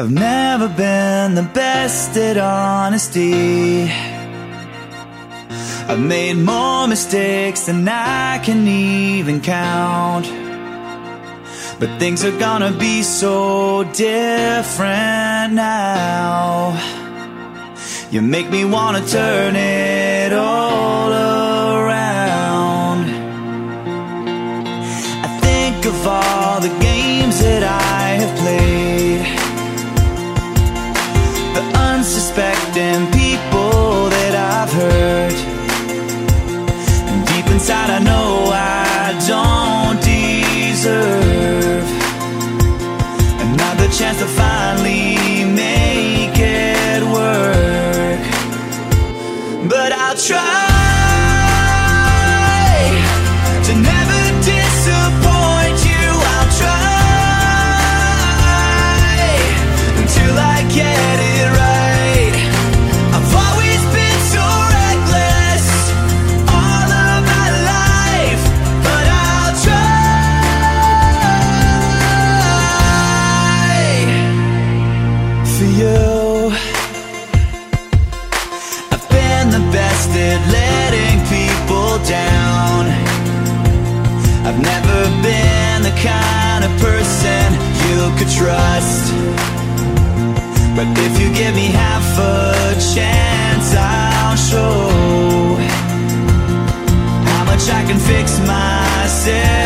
I've never been the best at honesty. I've made more mistakes than I can even count. But things are gonna be so different now. You make me wanna turn it all around. I think of all the games that I have played. Unsuspecting people that I've hurt. And deep inside, I know I don't deserve another chance to finally make it work. But I'll try kind of person you could trust. But if you give me half a chance, I'll show how much I can fix myself